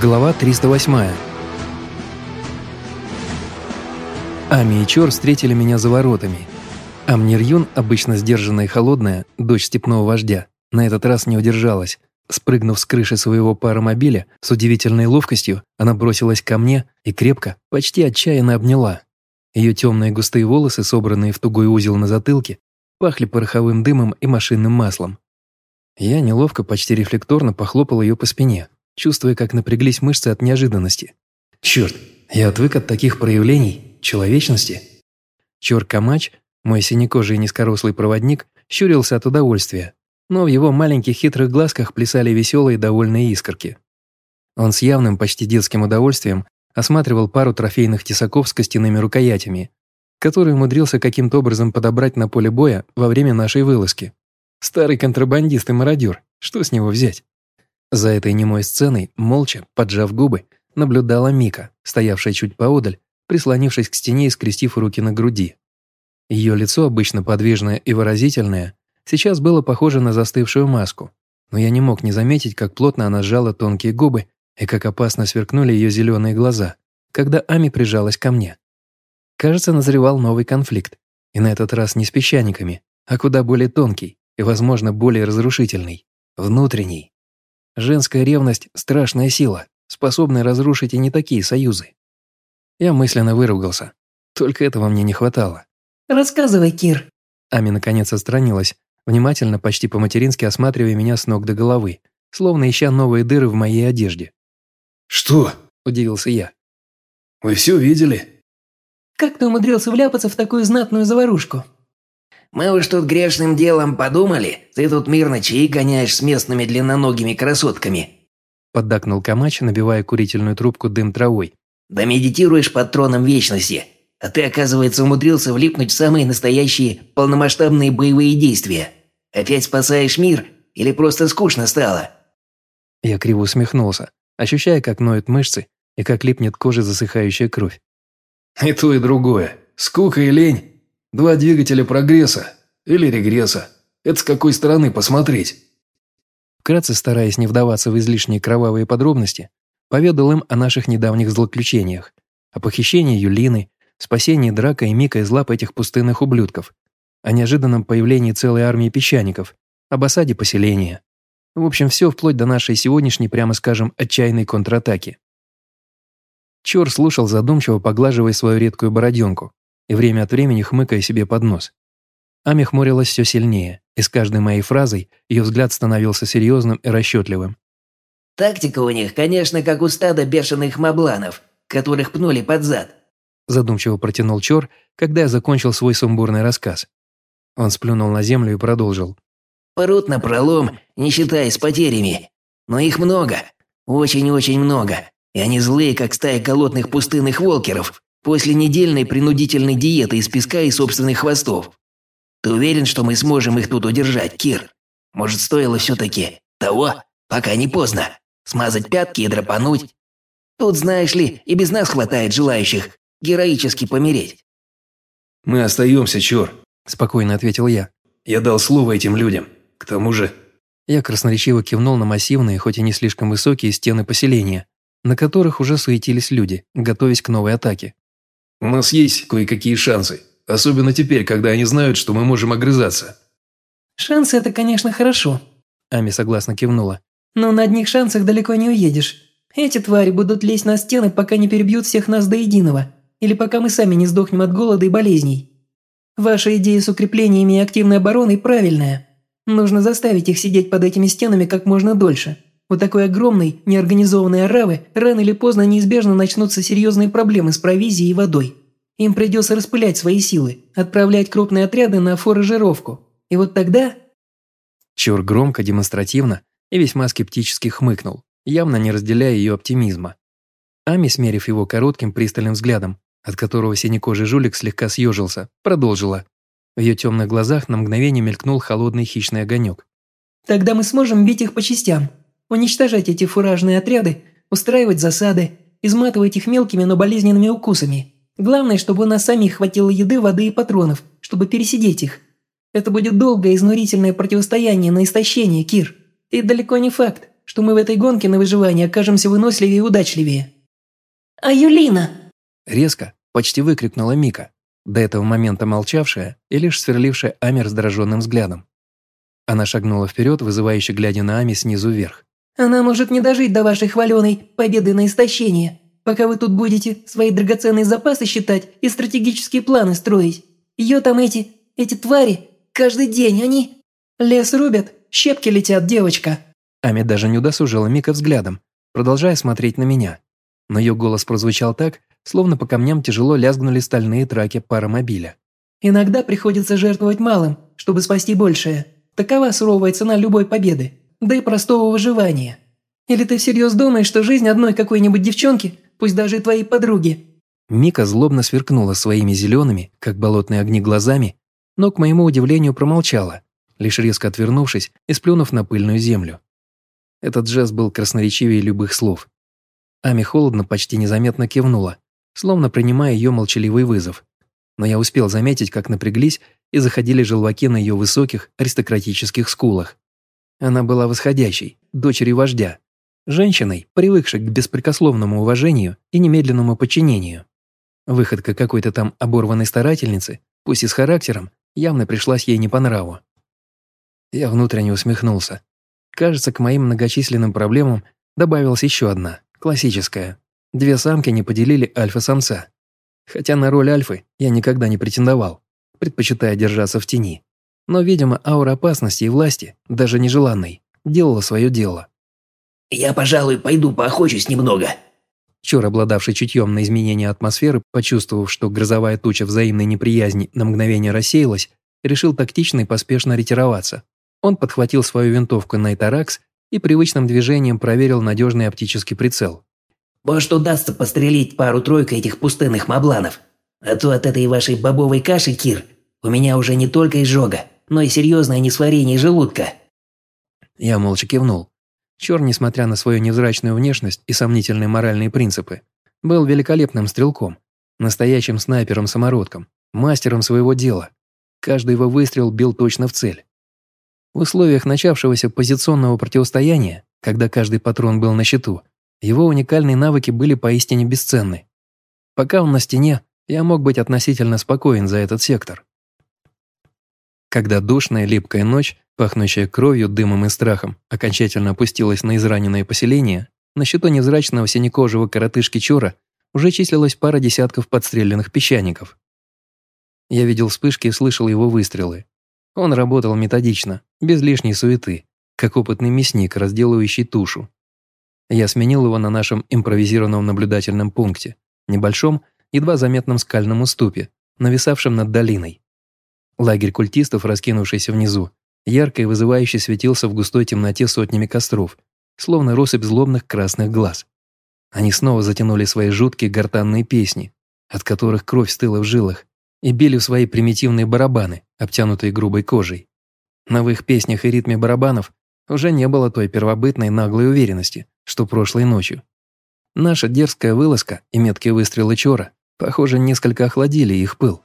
Глава 308. Ами и Чор встретили меня за воротами. Амнирюн, обычно сдержанная и холодная, дочь степного вождя, на этот раз не удержалась. Спрыгнув с крыши своего паромобиля, с удивительной ловкостью, она бросилась ко мне и крепко, почти отчаянно обняла. Ее темные густые волосы, собранные в тугой узел на затылке, пахли пороховым дымом и машинным маслом. Я неловко, почти рефлекторно похлопал ее по спине чувствуя, как напряглись мышцы от неожиданности. Черт, я отвык от таких проявлений человечности. Чор-камач, мой синекожий низкорослый проводник, щурился от удовольствия, но в его маленьких хитрых глазках плясали веселые довольные искорки. Он с явным, почти детским удовольствием осматривал пару трофейных тесаков с костяными рукоятями, которые умудрился каким-то образом подобрать на поле боя во время нашей вылазки. Старый контрабандист и мародер, что с него взять? За этой немой сценой, молча, поджав губы, наблюдала Мика, стоявшая чуть поодаль, прислонившись к стене и скрестив руки на груди. Ее лицо, обычно подвижное и выразительное, сейчас было похоже на застывшую маску, но я не мог не заметить, как плотно она сжала тонкие губы и как опасно сверкнули ее зеленые глаза, когда Ами прижалась ко мне. Кажется, назревал новый конфликт, и на этот раз не с песчаниками, а куда более тонкий и, возможно, более разрушительный, внутренний. Женская ревность – страшная сила, способная разрушить и не такие союзы. Я мысленно выругался. Только этого мне не хватало. «Рассказывай, Кир». Ами наконец отстранилась, внимательно, почти по-матерински осматривая меня с ног до головы, словно ища новые дыры в моей одежде. «Что?» – удивился я. «Вы все видели?» «Как ты умудрился вляпаться в такую знатную заварушку?» Мы уж тут грешным делом подумали, ты тут мирно чаи гоняешь с местными длинноногими красотками». Поддакнул Камач, набивая курительную трубку дым травой. «Да медитируешь под троном вечности, а ты, оказывается, умудрился влипнуть в самые настоящие полномасштабные боевые действия. Опять спасаешь мир или просто скучно стало?» Я криво усмехнулся, ощущая, как ноют мышцы и как липнет кожа засыхающая кровь. «И то, и другое. Скука и лень Два двигателя прогресса или регресса. Это с какой стороны посмотреть? Вкратце стараясь не вдаваться в излишние кровавые подробности, поведал им о наших недавних злоключениях, о похищении Юлины, спасении Драка и Мика из лап этих пустынных ублюдков, о неожиданном появлении целой армии песчаников, об осаде поселения. В общем, все вплоть до нашей сегодняшней, прямо скажем, отчаянной контратаки. Чор слушал задумчиво, поглаживая свою редкую бороденку, и время от времени хмыкая себе под нос. Ами хмурилась все сильнее, и с каждой моей фразой ее взгляд становился серьезным и расчетливым. «Тактика у них, конечно, как у стада бешеных мабланов, которых пнули под зад», задумчиво протянул Чор, когда я закончил свой сумбурный рассказ. Он сплюнул на землю и продолжил. «Прут на пролом, не считая с потерями. Но их много, очень-очень много, и они злые, как стая голодных пустынных волкеров, После недельной принудительной диеты из песка и собственных хвостов. Ты уверен, что мы сможем их тут удержать, Кир? Может, стоило все-таки того, пока не поздно, смазать пятки и драпануть? Тут, знаешь ли, и без нас хватает желающих героически помереть». «Мы остаемся, Чор», – спокойно ответил я. «Я дал слово этим людям. К тому же...» Я красноречиво кивнул на массивные, хоть и не слишком высокие стены поселения, на которых уже суетились люди, готовясь к новой атаке. У нас есть кое-какие шансы. Особенно теперь, когда они знают, что мы можем огрызаться». «Шансы – это, конечно, хорошо», – Ами согласно кивнула. «Но на одних шансах далеко не уедешь. Эти твари будут лезть на стены, пока не перебьют всех нас до единого, или пока мы сами не сдохнем от голода и болезней. Ваша идея с укреплениями и активной обороной правильная. Нужно заставить их сидеть под этими стенами как можно дольше. У такой огромной, неорганизованной аравы рано или поздно неизбежно начнутся серьезные проблемы с провизией и водой. Им придется распылять свои силы, отправлять крупные отряды на форажировку. И вот тогда... Чур громко, демонстративно и весьма скептически хмыкнул, явно не разделяя ее оптимизма. Ами, смерив его коротким пристальным взглядом, от которого синекожий жулик слегка съежился, продолжила. В ее темных глазах на мгновение мелькнул холодный хищный огонек. «Тогда мы сможем бить их по частям, Уничтожать эти фуражные отряды, устраивать засады, изматывать их мелкими, но болезненными укусами. Главное, чтобы у нас самих хватило еды, воды и патронов, чтобы пересидеть их. Это будет долгое изнурительное противостояние на истощение, Кир. И далеко не факт, что мы в этой гонке на выживание окажемся выносливее и удачливее». «А Юлина?» Резко, почти выкрикнула Мика, до этого момента молчавшая и лишь сверлившая Ами раздраженным взглядом. Она шагнула вперед, вызывающе глядя на Ами снизу вверх. «Она может не дожить до вашей хваленой победы на истощение, пока вы тут будете свои драгоценные запасы считать и стратегические планы строить. Ее там эти, эти твари, каждый день они... Лес рубят, щепки летят, девочка». Ами даже не удосужила Мика взглядом, продолжая смотреть на меня. Но ее голос прозвучал так, словно по камням тяжело лязгнули стальные траки паромобиля. «Иногда приходится жертвовать малым, чтобы спасти большее. Такова суровая цена любой победы, да и простого выживания. Или ты всерьез думаешь, что жизнь одной какой-нибудь девчонки, пусть даже и твоей подруги?» Мика злобно сверкнула своими зелеными, как болотные огни, глазами, но, к моему удивлению, промолчала, лишь резко отвернувшись и сплюнув на пыльную землю. Этот жест был красноречивее любых слов. Ами холодно, почти незаметно кивнула, словно принимая ее молчаливый вызов. Но я успел заметить, как напряглись и заходили желваки на ее высоких аристократических скулах. Она была восходящей, дочерью вождя, женщиной, привыкшей к беспрекословному уважению и немедленному подчинению. Выходка какой-то там оборванной старательницы, пусть и с характером, явно пришлась ей не по нраву. Я внутренне усмехнулся. Кажется, к моим многочисленным проблемам добавилась еще одна, классическая. Две самки не поделили альфа-самца. Хотя на роль альфы я никогда не претендовал, предпочитая держаться в тени. Но, видимо, аура опасности и власти, даже нежеланной, делала свое дело. «Я, пожалуй, пойду поохочусь немного». Чор, обладавший чутьем на изменение атмосферы, почувствовав, что грозовая туча взаимной неприязни на мгновение рассеялась, решил тактично и поспешно ретироваться. Он подхватил свою винтовку Найтаракс и привычным движением проверил надежный оптический прицел. Может, удастся пострелить пару-тройку этих пустынных мабланов. А то от этой вашей бобовой каши, Кир, у меня уже не только изжога, но и серьезное несварение желудка». Я молча кивнул. Чор, несмотря на свою невзрачную внешность и сомнительные моральные принципы, был великолепным стрелком, настоящим снайпером-самородком, мастером своего дела. Каждый его выстрел бил точно в цель. В условиях начавшегося позиционного противостояния, когда каждый патрон был на счету, его уникальные навыки были поистине бесценны. Пока он на стене, я мог быть относительно спокоен за этот сектор. Когда душная липкая ночь, пахнущая кровью, дымом и страхом, окончательно опустилась на израненное поселение, на счету невзрачного синекожего коротышки Чора уже числилась пара десятков подстреленных песчаников. Я видел вспышки и слышал его выстрелы. Он работал методично, без лишней суеты, как опытный мясник, разделывающий тушу, я сменил его на нашем импровизированном наблюдательном пункте, небольшом, едва заметном скальном уступе, нависавшем над долиной. Лагерь культистов, раскинувшийся внизу, ярко и вызывающе светился в густой темноте сотнями костров, словно россыпь злобных красных глаз. Они снова затянули свои жуткие гортанные песни, от которых кровь стыла в жилах, и били в свои примитивные барабаны, обтянутые грубой кожей. Но в их песнях и ритме барабанов уже не было той первобытной наглой уверенности, что прошлой ночью. Наша дерзкая вылазка и меткие выстрелы Чора, похоже, несколько охладили их пыл.